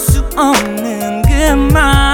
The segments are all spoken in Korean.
수 없는 그말.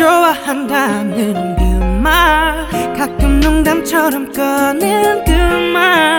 좋아한다는 그 말. 가끔 농담처럼 꺼낸 그말.